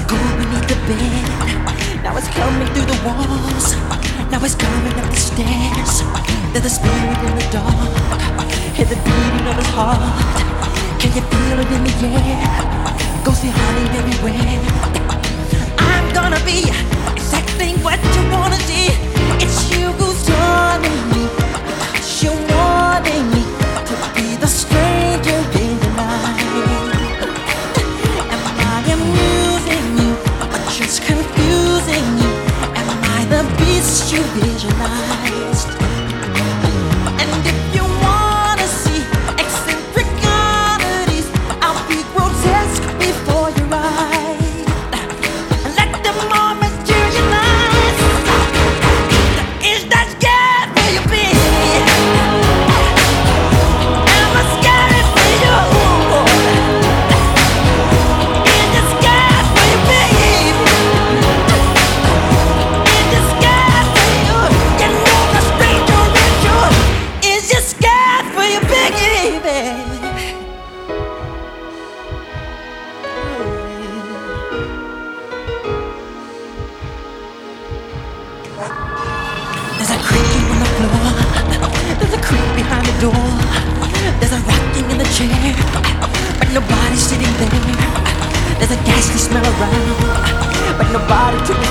ghoul beneath the bed. Now it's coming through the walls. Now it's coming up the stairs. There's a spirit in the dark. Hear the beating of his heart. Can you feel it in the air? Ghostly honey everywhere. I'm gonna be exactly what you wanna see. You visualized? There's a rocking in the chair, but nobody's sitting there. There's a ghastly smell around, but nobody took